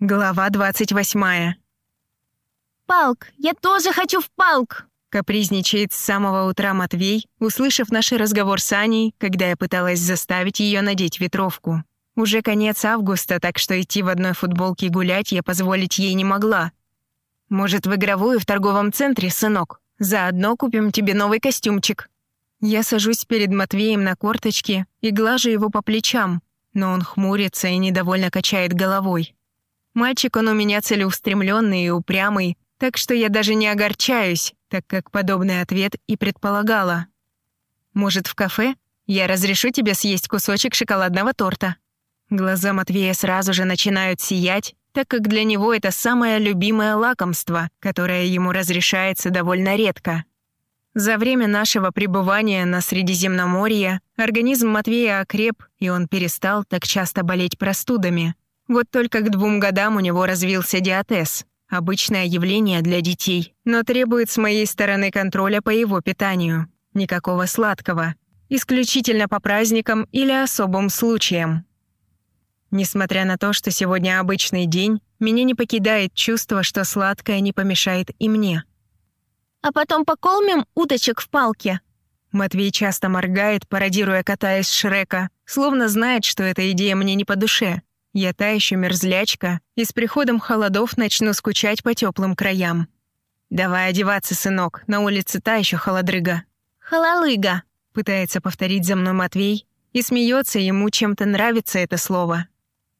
Глава 28. «Палк, я тоже хочу в палк!» Капризничает с самого утра Матвей, услышав наш разговор с Аней, когда я пыталась заставить ее надеть ветровку. Уже конец августа, так что идти в одной футболке гулять я позволить ей не могла. «Может, в игровую в торговом центре, сынок? Заодно купим тебе новый костюмчик». Я сажусь перед Матвеем на корточки и глажу его по плечам, но он хмурится и недовольно качает головой. Мальчик он у меня целеустремленный и упрямый, так что я даже не огорчаюсь, так как подобный ответ и предполагала. «Может, в кафе? Я разрешу тебе съесть кусочек шоколадного торта». Глаза Матвея сразу же начинают сиять, так как для него это самое любимое лакомство, которое ему разрешается довольно редко. За время нашего пребывания на Средиземноморье организм Матвея окреп, и он перестал так часто болеть простудами. Вот только к двум годам у него развился диатез. Обычное явление для детей, но требует с моей стороны контроля по его питанию. Никакого сладкого. Исключительно по праздникам или особым случаям. Несмотря на то, что сегодня обычный день, меня не покидает чувство, что сладкое не помешает и мне. «А потом поколмим уточек в палке?» Матвей часто моргает, пародируя кота из Шрека, словно знает, что эта идея мне не по душе. Я та еще мерзлячка, и с приходом холодов начну скучать по теплым краям. «Давай одеваться, сынок, на улице та еще холодрыга». «Хололыга», — пытается повторить за мной Матвей, и смеется, ему чем-то нравится это слово.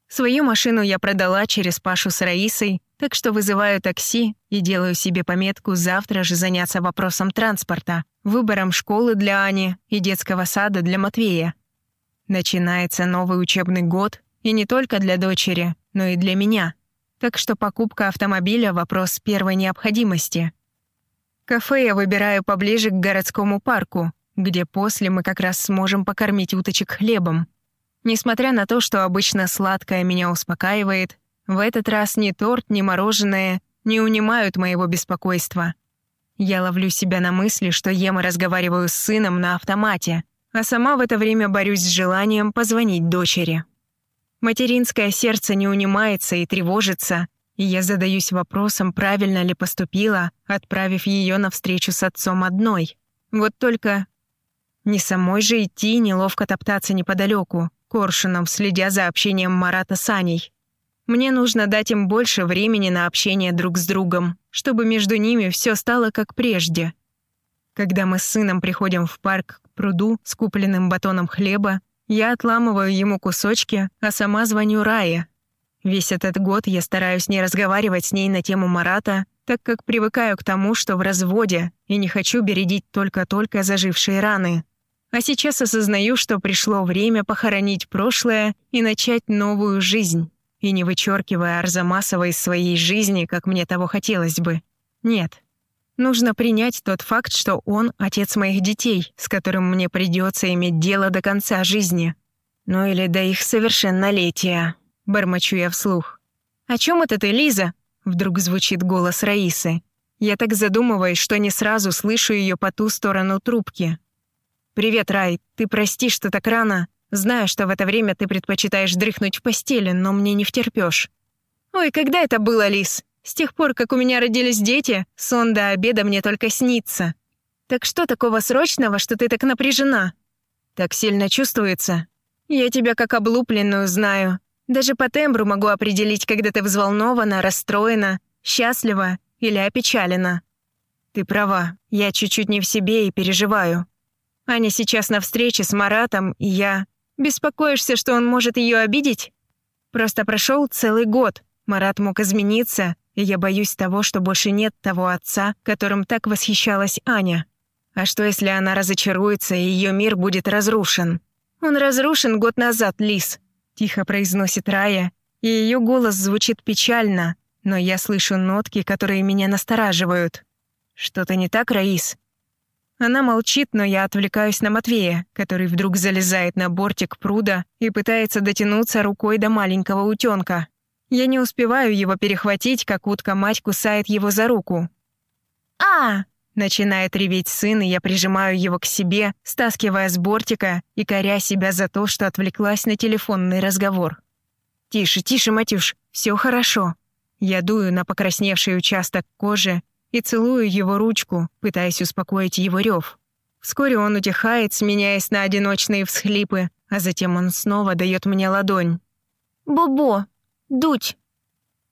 Свою машину я продала через Пашу с Раисой, так что вызываю такси и делаю себе пометку завтра же заняться вопросом транспорта, выбором школы для Ани и детского сада для Матвея. Начинается новый учебный год, и не только для дочери, но и для меня. Так что покупка автомобиля — вопрос первой необходимости. Кафе я выбираю поближе к городскому парку, где после мы как раз сможем покормить уточек хлебом. Несмотря на то, что обычно сладкое меня успокаивает, в этот раз ни торт, ни мороженое не унимают моего беспокойства. Я ловлю себя на мысли, что ем и разговариваю с сыном на автомате, а сама в это время борюсь с желанием позвонить дочери. Материнское сердце не унимается и тревожится, и я задаюсь вопросом, правильно ли поступила, отправив ее на встречу с отцом одной. Вот только не самой же идти неловко топтаться неподалеку, коршуном, следя за общением Марата с Аней. Мне нужно дать им больше времени на общение друг с другом, чтобы между ними все стало как прежде. Когда мы с сыном приходим в парк к пруду с купленным батоном хлеба, я отламываю ему кусочки, а сама звоню Рае. Весь этот год я стараюсь не разговаривать с ней на тему Марата, так как привыкаю к тому, что в разводе, и не хочу бередить только-только зажившие раны. А сейчас осознаю, что пришло время похоронить прошлое и начать новую жизнь, и не вычеркивая Арзамасова из своей жизни, как мне того хотелось бы. Нет, Нужно принять тот факт, что он — отец моих детей, с которым мне придется иметь дело до конца жизни. Ну или до их совершеннолетия. Бормочу я вслух. «О чем это ты, Лиза?» Вдруг звучит голос Раисы. Я так задумываюсь, что не сразу слышу ее по ту сторону трубки. «Привет, Рай. Ты прости, что так рано. Знаю, что в это время ты предпочитаешь дрыхнуть в постели, но мне не втерпёшь». «Ой, когда это было, Лиз?» С тех пор, как у меня родились дети, сон до обеда мне только снится. Так что такого срочного, что ты так напряжена? Так сильно чувствуется. Я тебя как облупленную знаю. Даже по тембру могу определить, когда ты взволнована, расстроена, счастлива или опечалена. Ты права, я чуть-чуть не в себе и переживаю. Аня сейчас на встрече с Маратом, и я... Беспокоишься, что он может ее обидеть? Просто прошел целый год. Марат мог измениться, и я боюсь того, что больше нет того отца, которым так восхищалась Аня. А что, если она разочаруется, и ее мир будет разрушен? Он разрушен год назад, Лис, тихо произносит Рая, и ее голос звучит печально, но я слышу нотки, которые меня настораживают. Что-то не так, Раис? Она молчит, но я отвлекаюсь на Матвея, который вдруг залезает на бортик пруда и пытается дотянуться рукой до маленького утенка. Я не успеваю его перехватить, как утка-мать кусает его за руку. а Начинает реветь сын, и я прижимаю его к себе, стаскивая с бортика и коря себя за то, что отвлеклась на телефонный разговор. «Тише, тише, Матюш, все хорошо». Я дую на покрасневший участок кожи и целую его ручку, пытаясь успокоить его рев. Вскоре он утихает, сменяясь на одиночные всхлипы, а затем он снова дает мне ладонь. «Бобо, дуть!»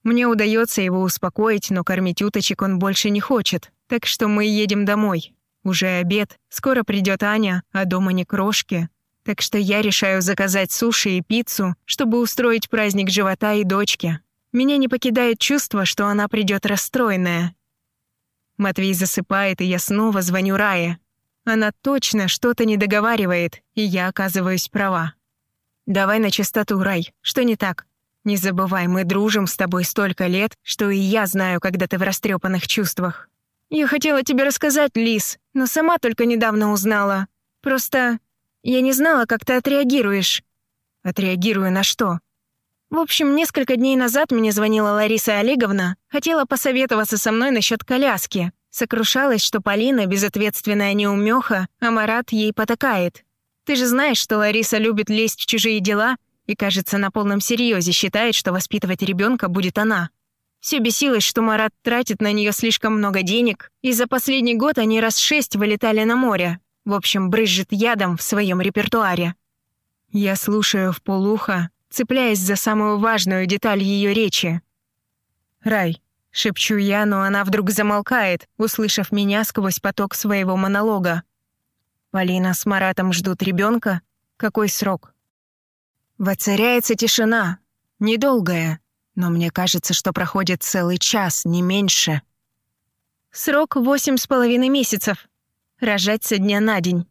Мне удается его успокоить, но кормить уточек он больше не хочет, так что мы едем домой. Уже обед, скоро придет Аня, а дома не крошки. Так что я решаю заказать суши и пиццу, чтобы устроить праздник живота и дочке. Меня не покидает чувство, что она придет расстроенная. Матвей засыпает, и я снова звоню Рае. Она точно что-то не договаривает, и я оказываюсь права. Давай на чистоту, Рай. Что не так? Не забывай, мы дружим с тобой столько лет, что и я знаю, когда ты в растрепанных чувствах. Я хотела тебе рассказать, Лис, но сама только недавно узнала. Просто я не знала, как ты отреагируешь. Отреагирую на что? В общем, несколько дней назад мне звонила Лариса Олеговна, хотела посоветоваться со мной насчет коляски. Сокрушалась, что Полина безответственная неумеха, а Марат ей потакает. Ты же знаешь, что Лариса любит лезть в чужие дела и, кажется, на полном серьезе считает, что воспитывать ребенка будет она. Все бесилось, что Марат тратит на нее слишком много денег, и за последний год они раз шесть вылетали на море. В общем, брызжет ядом в своем репертуаре. Я слушаю в полуха, цепляясь за самую важную деталь ее речи. «Рай, Шепчу я, но она вдруг замолкает, услышав меня сквозь поток своего монолога. Полина с Маратом ждут ребенка. Какой срок? Воцаряется тишина. Недолгая, но мне кажется, что проходит целый час, не меньше. Срок восемь с половиной месяцев. Рожать со дня на день.